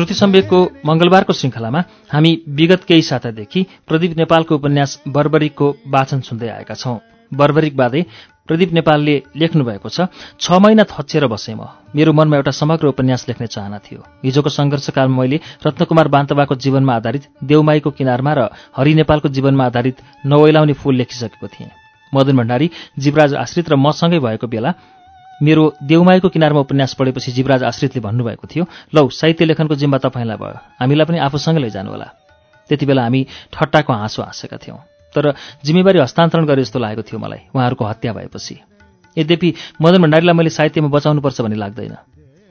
श्रुति सम्वेकको मंगलबारको श्रृङ्खलामा हामी विगत केही सातादेखि प्रदीप नेपालको उपन्यास बर्बरिकको वाचन सुन्दै आएका छौं। बर्बरिक बादे प्रदीप नेपालले लेख्नुभएको छ छ महिना थच्छेर बसेँ म। मेरो मनमा एउटा समग्र उपन्यास लेख्ने चाहना थियो। हिजोको सङ्घर्षकालमा मैले रत्नकुमार बान्तवाको जीवनमा आधारित देउमाईको किनारमा र हरि नेपालको जीवनमा आधारित नवैलाउने फूल लेखिसकेको थिएँ। मदन भण्डारी जीवराज आश्रित र मसँगै भएको बेला मेरो देउमाईको किनारमा उपन्यास पढेपछि जीवराज आश्रितले भन्नुभएको थियो लौ साहित्य लेखनको जिम्मा तपाईँलाई भयो। हामीलाई पनि आफूसँगै लैजानुहोला त्यति बेला हामी ठट्टाको हाँसो हाँसेका थियौँ। तर जिम्मेवारी हस्तान्तरण गरे जस्तो लागेको थियो मलाई उहाँहरूको हत्या भएपछि। यद्यपि मदन भण्डारीलाई मैले साहित्यमा बचाउनुपर्छ भन्ने लाग्दैन।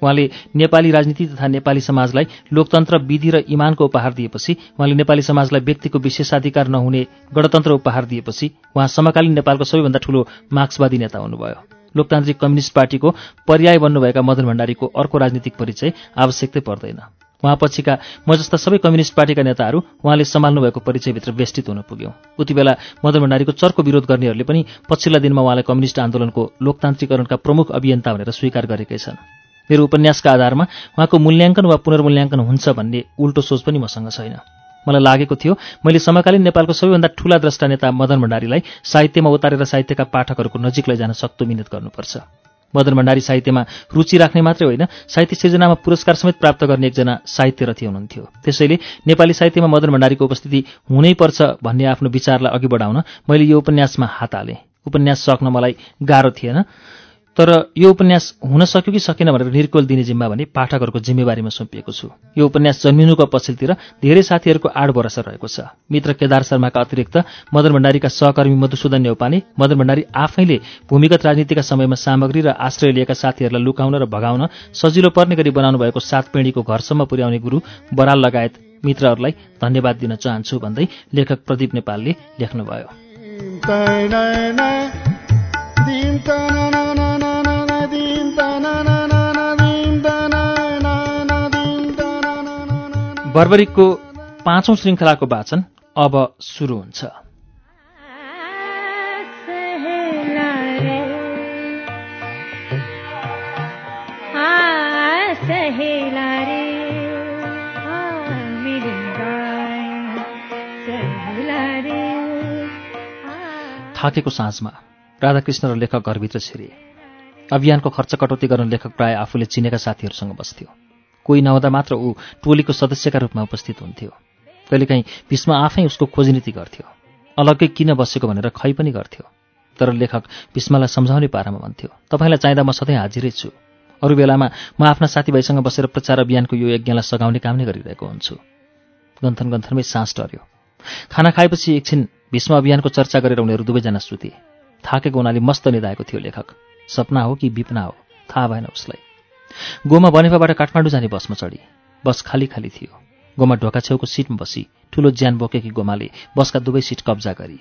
उहाँले नेपाली राजनीति तथा नेपाली समाजलाई लोकतन्त्र विधि र इमानको उपहार दिएपछि उहाँले नेपाली समाजलाई व्यक्तिको विशेषाधिकार नहुने गणतन्त्र उपहार दिएपछि उहाँ समकालीन नेपालको सबैभन्दा ठूलो मार्क्सवादी नेता हुनुभयो। लोकतान्त्रिक कम्युनिस्ट पार्टीको पर्याय बन्नुभएका मदन भण्डारीको अर्को राजनीतिक परिचय आवश्यकतै पर्दैन। उहाँपछिका म जस्ता सबै कम्युनिस्ट पार्टीका नेताहरू उहाँले सम्हाल्नु भएको परिचयभित्र वेष्टित हुन पुग्यौं। उति बेला मदन भण्डारीको चर्को विरोध गर्नेहरूले पनि पछिल्ला दिनमा उहाँलाई कम्युनिस्ट आन्दोलनको लोकतान्त्रिकरणका प्रमुख अभियन्ता भनेर स्वीकार गरेकै छन्। मेरो उपन्यासका आधारमा उहाँको मूल्याङ्कन वा पुनर्मूल्याङ्कन हुन्छ भन्ने उल्टो सोच पनि मसँग छैन। मलाई लागेको थियो मैले समकालीन नेपालको सबैभन्दा ठूला द्रष्टा नेता मदन भण्डारीलाई साहित्यमा उतारेर साहित्यका पाठकहरूको नजिक लैजान सक्तो मिहिनेत गर्नुपर्छ। मदन भण्डारी साहित्यमा रुचि राख्ने मात्रै होइन साहित्य सिर्जनामा पुरस्कार समेत प्राप्त गर्ने एकजना साहित्यरथी हुनुहुन्थ्यो। त्यसैले नेपाली साहित्यमा मदन भण्डारीको उपस्थिति हुनैपर्छ भन्ने आफ्नो विचारलाई अघि बढाउन मैले यो उपन्यासमा हात हालेँ। उपन्यास सक्न मलाई गाह्रो थिएन। तर यो उपन्यास हुन सक्यो कि सकेन भनेर निर्कोल दिने जिम्मा भने पाठकहरूको जिम्मेवारीमा सुम्पिएको छु यो उपन्यास जन्मिनुको पछिल्तिर धेरै साथीहरूको आड भरोसा रहेको छ मित्र केदार शर्माका अतिरिक्त मदन भण्डारीका सहकर्मी मधुसूदन नेौपाने मदन भण्डारी आफैले भूमिगत राजनीतिका समयमा सामग्री र आश्रय लिएका साथीहरूलाई लुकाउन र भगाउन सजिलो पर्ने गरी बनाउनु भएको सात पिँढीको घरसम्म पुर्याउने गुरु बराल लगायत मित्रहरूलाई धन्यवाद दिन चाहन्छु भन्दै लेखक प्रदीप नेपालले लेख्नुभयो बर्बरिकको पाँचौं श्रृङ्खलाको वाचन अब सुरु हुन्छ। थाकेको साँझमा राधाकृष्ण र लेखक घरभित्र छिरे अभियानको खर्च कटौती गर्न लेखक प्राय आफूले चिनेका साथीहरूसँग बस्थ्यो। कोही नहुँदा मात्र ऊ टोलीको सदस्यका रूपमा उपस्थित हुन्थ्यो। कहिलेकाहीँ भीष्म आफै उसको खोजनीति गर्थ्यो। अलग्गै किन बसेको भनेर खै पनि गर्थ्यो। तर लेखक भीष्मलाई सम्झाउने पारामा भन्थ्यो तपाईँलाई चाहिँदा म सधैँ हाजिरै छु। अरू बेलामा म आफ्ना साथीभाइसँग बसेर प्रचार अभियानको यो यज्ञलाई सघाउने काम नै गरिरहेको हुन्छु गन्थन गन्थनमै सास टर्यो। खाना खाएपछि एकछिन भीष्म अभियानको चर्चा गरेर उनीहरू दुवैजना सुते। थाकेको हुनाले मस्त निधाएको थियो लेखक। सपना हो कि विपना हो थाहा भएन उसलाई। गोमा बनेपाबाट काठमाडौँ जाने बसमा चढी। बस खाली खाली थियो। गोमा ढोका छेउको सिटमा बसी ठुलो ज्यान बोकेकी गोमाले बसका दुवै सिट कब्जा गरी।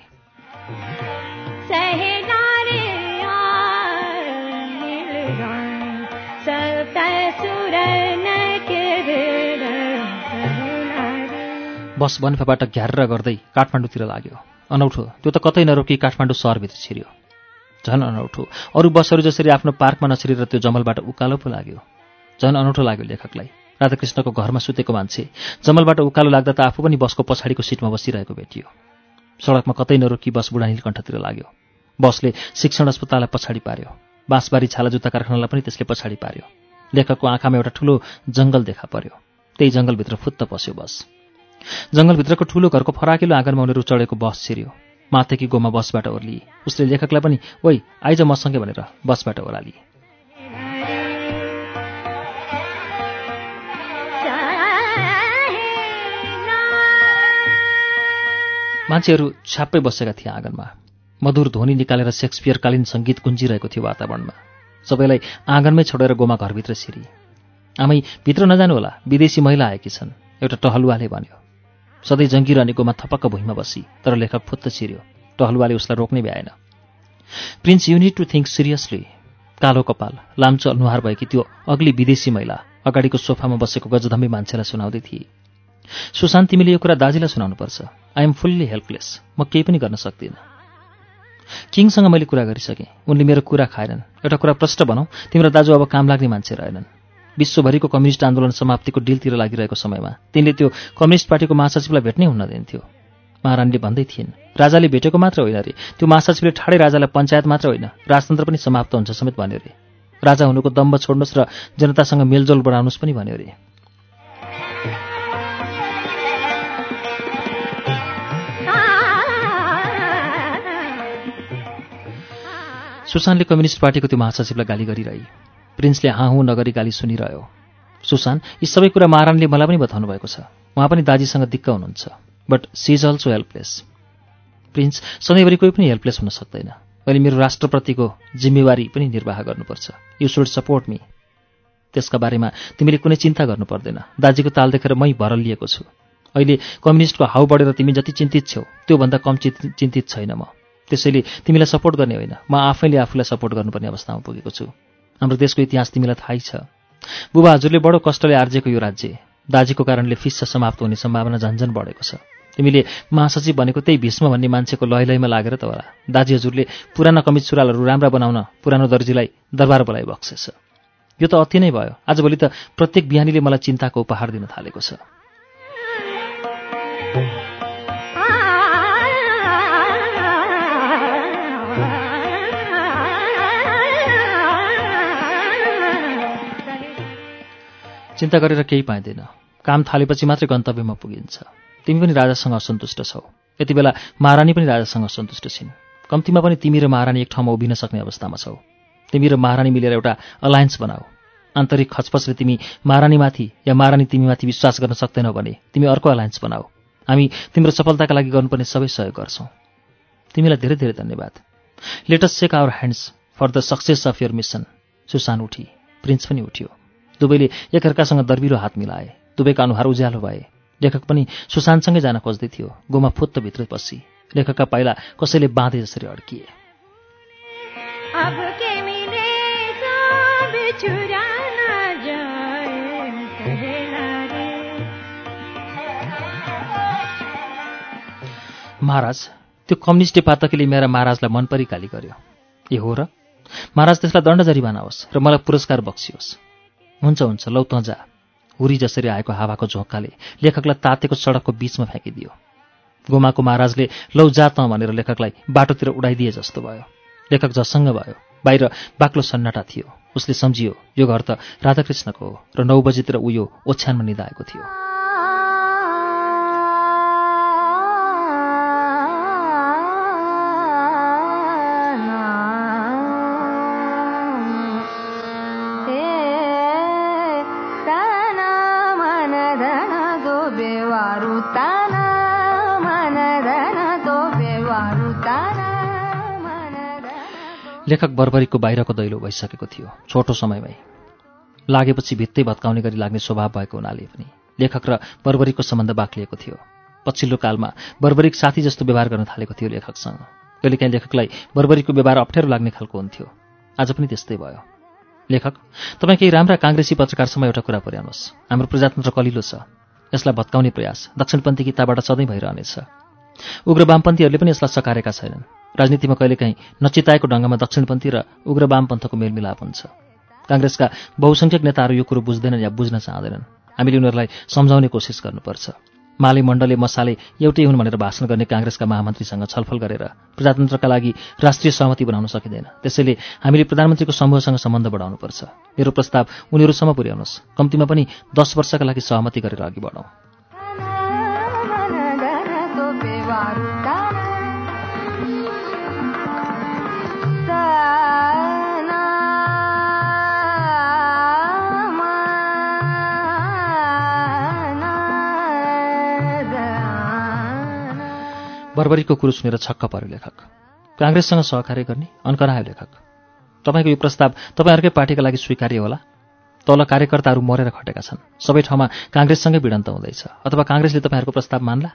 बस बनेपाबाट घ्यार्र गर्दै काठमाडौँतिर लाग्यो। अनौठो त्यो त कतै नरोकी काठमाडौँ सहरभित्र छिर्यो। झन् अनौठो। अरू बसहरू जसरी आफ्नो पार्कमा नछिरेर त्यो जमलबाट उकालो पो लाग्यो। झन् अनौठो लाग्यो लेखकलाई। राधाकृष्णको घरमा सुतेको मान्छे। जमलबाट उकालो लाग्दा त आफू पनि बसको पछाडिको सिटमा बसिरहेको भेटियो। सडकमा कतै नरोकी बस बुढा नीलकण्ठतिर लाग्यो। बसले शिक्षण अस्पताललाई पछाडि पार्यो। बाँसबारी छाला जुत्ता कारखानालाई पनि त्यसले पछाडि पार्यो। लेखकको आँखामा एउटा ठुलो जङ्गल देखा पर्यो। त्यही जङ्गलभित्र फुत्त पस्यो बस। जङ्गलभित्रको ठुलो घरको फराकिलो आँगनमा उनीहरू चढेको बस छिर्यो। माथेकी गोमा बसबाट ओर्लिए उसले लेखकलाई पनि ओइ आइज मसँगै भनेर बसबाट ओह्रालिए मान्छेहरू छ्याप्पै बसेका थिए आँगनमा। मधुर ध्वनि निकालेर सेक्सपियरकालीन सङ्गीत गुन्जिरहेको थियो वातावरणमा। सबैलाई आँगनमै छोडेर गोमा घरभित्र सिरी आमै भित्र नजानु होला विदेशी महिला आएकी छन्। एउटा टहलुवाले भन्यो सधैँ जङ्गिरहने गोमा थपक्क भुइँमा बसी तर लेखक फुत्त छिर्यो। टहलुवाले उसलाई रोक्नै भ्याएन। Prince you need to think seriously कालो कपाल लाम्चो अनुहार भएकी त्यो अग्ली विदेशी महिला अगाडिको सोफामा बसेको गजधम्बी मान्छेलाई सुनाउँदै थिए। सुशान्त तिमीले यो कुरा दाजीलाई सुनाउनुपर्छ। आई एम फुल्ली हेल्पलेस म केही पनि गर्न सक्दिनँ। किङसँग मैले कुरा गरिसकेँ। उनले मेरो कुरा खाएनन्। एउटा कुरा प्रष्ट भनौँ तिम्रो दाजु अब काम लाग्ने मान्छे रहेनन्। विश्वभरिको कम्युनिस्ट आन्दोलन समाप्तिको डिलतिर लागिरहेको समयमा तिनले त्यो कम्युनिस्ट पार्टीको महासचिवलाई भेट्नै हुन दिन्थ्यो। महारानीले भन्दै थिइन् राजाले भेटेको मात्र होइन रे त्यो महासचिवले ठाडै राजालाई पञ्चायत मात्र होइन राजतन्त्र पनि समाप्त हुन्छ समेत भन्यो रे। राजा हुनुको दम्ब छोड्नुहोस् र जनतासँग मेलजोल बढाउनुहोस् पनि भन्यो रे। सुशान्तले कम्युनिस्ट पार्टीको त्यो महासचिवलाई गाली गरिरहे। प्रिन्सले हाँ हुँ नगरी गाली सुनिरह्यो। सुशान्त यी सबै कुरा महारानीले मलाई पनि बताउनु भएको छ। उहाँ पनि दाजीसँग दिक्क हुनुहुन्छ। But she is also helpless Prince सधैँभरि कोही पनि हेल्पलेस हुन सक्दैन। मैले मेरो राष्ट्रप्रतिको जिम्मेवारी पनि निर्वाह गर्नुपर्छ। यु सुड सपोर्ट मी त्यसका बारेमा तिमीले कुनै चिन्ता गर्नु पर्दैन। दाजीको ताल देखेर मै भरल लिएको छु। अहिले कम्युनिस्टको हाउ बढेर तिमी जति चिन्तित छौ त्योभन्दा कम चिन्तित छैन म। त्यसैले तिमीलाई सपोर्ट गर्ने होइन। म आफैले आफूलाई सपोर्ट गर्नुपर्ने अवस्थामा पुगेको छु। हाम्रो देशको इतिहास तिमीलाई थाहै छ। बुबा हजुरले बडो कष्टले आर्जेको यो राज्य। दाजीको कारणले फिस्स समाप्त हुने सम्भावना झन्झन बढेको छ। तिमीले महासचिव भनेको त्यही भीष्म भन्ने मान्छेको लैलैमा लागेर त होला। दाजी हजुरले पुराना कमिज सुरालहरू राम्रा बनाउन पुरानो दर्जीलाई दरबार बोलाइ बक्सेछ। यो त अति नै भयो। आजभोलि त प्रत्येक बिहानीले मलाई चिन्ताको उपहार दिन थालेको छ। चिन्ता गरेर केही पाइँदैन। काम थालेपछि मात्रै गन्तव्यमा पुगिन्छ। तिमी पनि राजासँग असन्तुष्ट छौ। यति बेला महारानी पनि राजासँग असन्तुष्ट छिन्। कम्तीमा पनि तिमी र महारानी एक ठाउँमा उभिन सक्ने अवस्थामा छौ। तिमी र महारानी मिलेर एउटा अलायन्स बनाऊ। आन्तरिक खचपचले तिमी महारानीमाथि या महारानी तिमीमाथि विश्वास गर्न सक्दैनौ भने तिमी अर्को अलायन्स बनाऊ। हामी तिम्रो सफलताका लागि गर्नुपर्ने सबै सहयोग गर्छौँ। तिमीलाई धेरै धेरै धन्यवाद। Let's shake our hands for the success of your mission Susan उठी। प्रिन्स पनि उठ्यो। दुवैले एकअर्कासँग दर्बिलो हात मिलाए। दुवैका अनुहार उज्यालो भए। लेखक पनि सुशान्तसँगै जान खोज्दै थियो गोमा फुत्त भित्र पसी लेखकका पाइला कसैले बाँधे जसरी अड्किए। महाराज त्यो कम्युनिस्ट पातकीले मेरा महाराजलाई मन परी गाली गर्यो। ए हो र? महाराज त्यसलाई दण्ड जरिवाना होस् र मलाई पुरस्कार बक्सियोस्। हुन्छ हुन्छ लौ त जा। हुरी जसरी आएको हावाको झोकाले लेखकलाई तातेको सडकको बीचमा फ्याँकिदियो। गोमाको महाराजले लौ जा त भनेर लेखकलाई बाटोतिर उडाइदिए जस्तो भयो। लेखक जसँग भयो। बाहिर बाक्लो सन्नाटा थियो। उसले सम्झियो यो घर त राधाकृष्णको हो र नौ बजीतिर उयो ओछ्यानमा निधाएको थियो। लेखक बर्बरीको बाहिरको दैलो भइसकेको थियो। छोटो समयमै। लागेपछि भित्तै भत्काउने गरी लाग्ने स्वभाव भएको हुनाले पनि लेखक र बर्बरीको सम्बन्ध बाक्लिएको थियो। पछिल्लो कालमा बर्बरिक साथी जस्तो व्यवहार गर्न थालेको थियो लेखकसँग। कहिलेकाहीँ लेखकलाई बर्बरीको व्यवहार अप्ठ्यारो लाग्ने खालको हुन्थ्यो। आज पनि त्यस्तै भयो। लेखक तपाईँ केही राम्रा काङ्ग्रेसी पत्रकारसँग एउटा कुरा पुर्याउनुहोस्। हाम्रो प्रजातन्त्र कलिलो छ। यसलाई भत्काउने प्रयास दक्षिणपन्थी किताबाट सधैँ भइरहनेछ। उग्र वामपन्थीहरूले पनि यसलाई सकारेका छैनन्। राजनीतिमा कहिलेकाहीँ नचिताएको ढङ्गमा दक्षिणपन्थी र उग्र वामपन्थको मेलमिलाप हुन्छ। काङ्ग्रेसका बहुसङ्ख्यक नेताहरू यो कुरो बुझ्दैनन् या बुझ्न चाहँदैनन्। हामीले उनीहरूलाई सम्झाउने कोसिस गर्नुपर्छ। माले मण्डले मसाले एउटै हुन् भनेर भाषण गर्ने काङ्ग्रेसका महामन्त्रीसँग छलफल गरेर प्रजातन्त्रका लागि राष्ट्रिय सहमति बनाउन सकिँदैन। त्यसैले हामीले प्रधानमन्त्रीको समूहसँग सम्बन्ध बढाउनुपर्छ। मेरो प्रस्ताव उनीहरूसम्म पुर्याउनुहोस्। कम्तीमा पनि दस वर्षका लागि सहमति गरेर अघि बढौँ बर्बरीको कुरो सुनेर छक्क पर्यो लेखक। काङ्ग्रेससँग सहकार्य गर्ने अन्करायो लेखक। तपाईँको यो प्रस्ताव तपाईँहरूकै पार्टीका लागि स्वीकार्य होला। तल कार्यकर्ताहरू मरेर खटेका छन्। सबै ठाउँमा काङ्ग्रेससँगै भिडन्त हुँदैछ। अथवा काङ्ग्रेसले तपाईँहरूको प्रस्ताव मान्ला?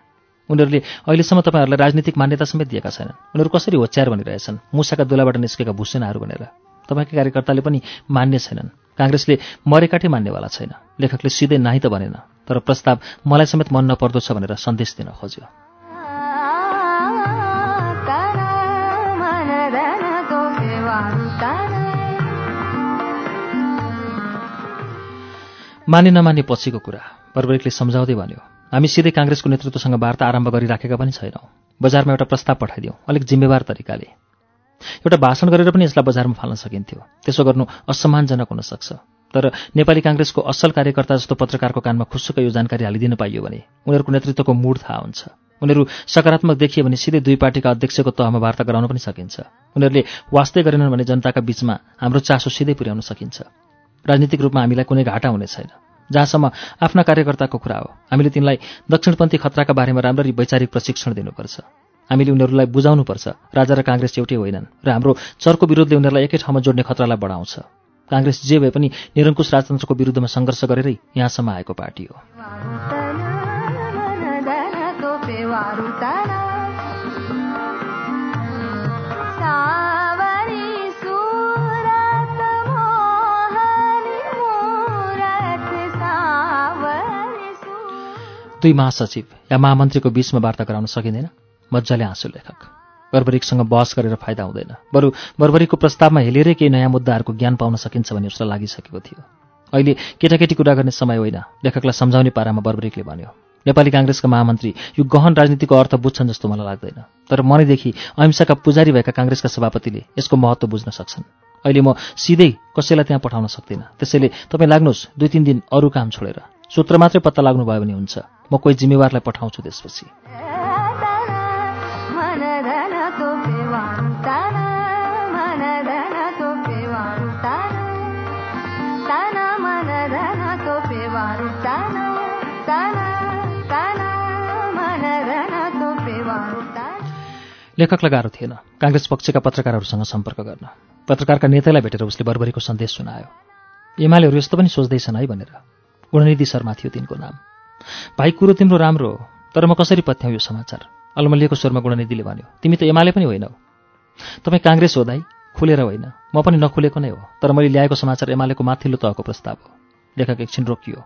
उनीहरूले अहिलेसम्म तपाईँहरूलाई राजनीतिक मान्यता समेत दिएका छैनन्। उनीहरू कसरी होच्यार भनिरहेछन् मुसाका दुलाबाट निस्केका भुसेनाहरू भनेर। तपाईँकै कार्यकर्ताले पनि मान्य छैनन्। काङ्ग्रेसले मरेकाठै मान्नेवाला छैन। लेखकले सिधै नाही त भनेन तर प्रस्ताव मलाई समेत मन नपर्दो भनेर सन्देश दिन खोज्यो। माने नमाने पछिको कुरा। बर्बरिकले सम्झाउँदै भन्यो हामी सिधै काङ्ग्रेसको नेतृत्वसँग वार्ता आरम्भ गरिराखेका पनि छैनौँ। बजारमा एउटा प्रस्ताव पठाइदिउँ अलिक जिम्मेवार तरिकाले। एउटा भाषण गरेर पनि यसलाई बजारमा फाल्न सकिन्थ्यो। त्यसो गर्नु असम्मानजनक हुन सक्छ। तर नेपाली काङ्ग्रेसको असल कार्यकर्ता जस्तो पत्रकारको कानमा खुसुक यो जानकारी हालिदिन पाइयो भने उनीहरूको नेतृत्वको मूड थाहा हुन्छ। उनीहरू सकारात्मक देखियो भने सिधै दुई पार्टीका अध्यक्षको तहमा वार्ता गराउन पनि सकिन्छ। उनीहरूले वास्तै गरेनन् भने जनताका बीचमा हाम्रो चासो सिधै पुर्याउन सकिन्छ। राजनीतिक रूपमा हामीलाई कुनै घाटा हुने छैन। जहाँसम्म आफ्ना कार्यकर्ताको कुरा हो हामीले तिनलाई दक्षिणपन्थी खतराका बारेमा राम्ररी वैचारिक प्रशिक्षण दिनुपर्छ। हामीले उनीहरूलाई बुझाउनुपर्छ राजा र काङ्ग्रेस एउटै होइनन् र हाम्रो चर्को विरोधले उनीहरूलाई एकै ठाउँमा जोड्ने खतरालाई बढाउँछ। काङ्ग्रेस जे भए पनि निरङ्कुश राजतन्त्रको विरुद्धमा सङ्घर्ष गरेरै यहाँसम्म आएको पार्टी हो। दुई महासचिव या महामन्त्रीको बीचमा वार्ता गराउन सकिँदैन। मजाले हाँसो लेखक। बर्बरिकसँग बहस गरेर फाइदा हुँदैन। बरु बर्बरिकको प्रस्तावमा हेलेरै केही नयाँ मुद्दाहरूको ज्ञान पाउन सकिन्छ भन्ने उसलाई लागिसकेको थियो। अहिले केटाकेटी कुरा गर्ने समय होइन लेखकलाई सम्झाउने पारामा बर्बरिकले भन्यो। नेपाली काङ्ग्रेसका महामन्त्री यो गहन राजनीतिको अर्थ बुझ्छन् जस्तो मलाई लाग्दैन। तर मनैदेखि अहिंसाका पुजारी भएका काङ्ग्रेसका सभापतिले यसको महत्त्व बुझ्न सक्छन्। अहिले म सिधै कसैलाई त्यहाँ पठाउन सक्दिनँ। त्यसैले तपाईँ लाग्नुहोस् दुई तिन दिन अरू काम छोडेर। सूत्र मात्रै पत्ता लाग्नुभयो भने हुन्छ। म कोही जिम्मेवारलाई पठाउँछु त्यसपछि। लेखकलाई गाह्रो थिएन। काङ्ग्रेस पक्षका पत्रकारहरूसँग सम्पर्क गर्न। पत्रकारका नेतालाई भेटेर उसले बर्बरीको सन्देश सुनायो। एमालेहरू यस्तो पनि सोच्दैछन् है भनेर। गुणनिधि शर्मा थियो तिनको नाम। भाइ कुरो तिम्रो राम्रो हो तर म कसरी पत्याउँ यो समाचार? अल्मलिएको स्वरमा गुणनिधिले भन्यो तिमी त एमाले पनि होइनौ तपाईँ काङ्ग्रेस हो दाई खुलेर होइन। म पनि नखुलेको नै हो तर मैले ल्याएको समाचार एमालेको माथिल्लो तहको प्रस्ताव हो। लेखक एकछिन रोकियो।